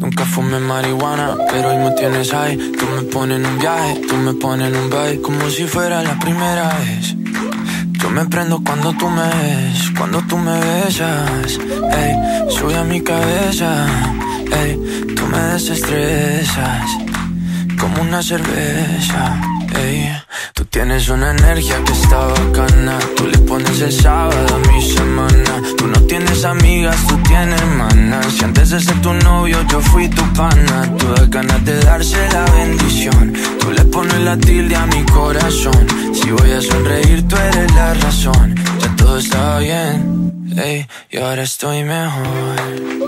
Nunca fumé marihuana, pero hoy me tienes ahí. Tú me pones en un viaje, tú me pones en un baile, como si fuera la primera vez. Yo me prendo cuando tú me ves, cuando tú me besas. Ey, sube a mi cabeza, tú me desestresas, como una cerveza. Ey. Tú tienes una energía que está bacana. Tú le pones el sábado a mi semana. Tú no tienes amigas, tú tienes hermanas. Si antes de ser tu novio yo fui tu pana. Tú das ganas de darse la bendición. Tú le pones la tilde a mi corazón. Si voy a sonreír, tú eres la razón. Ya todo está bien, ey, y ahora estoy mejor.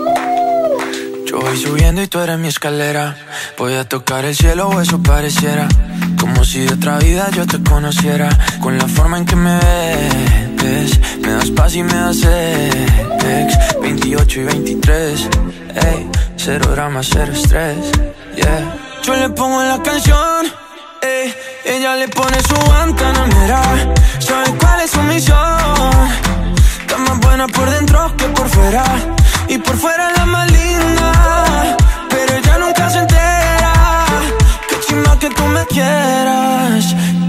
Voy subiendo y tú eres mi escalera. Voy a tocar el cielo o eso pareciera. Como si de otra vida yo te conociera. Con la forma en que me ves. Me das paz y me das ex. 28 y 23. Ey, cero drama, cero estrés. Yeah. Yo le pongo la canción. Ey, ella le pone su guantanamera. ¿Sabe cuál es su misión? Está más buena por dentro que por fuera.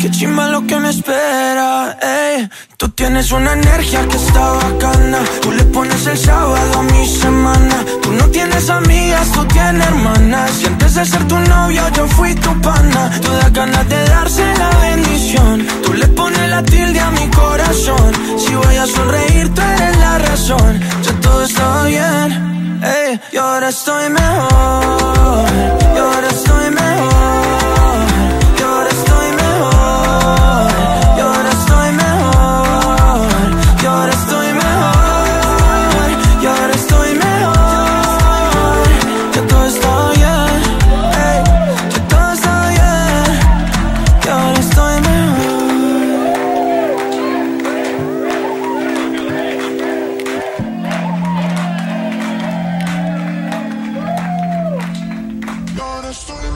Qué chimba lo que me espera. Ey. Tú tienes una energía que está bacana. Tú le pones el sábado a mi semana. Tú no tienes amigas, tú tienes hermanas. Y antes de ser tu novio, yo fui tu pana. Tú das ganas de darse la bendición. Tú le pones la tilde a mi corazón. Si voy a sonreír, tú eres la razón. Ya todo está bien. Ey, y ahora estoy mejor. estoy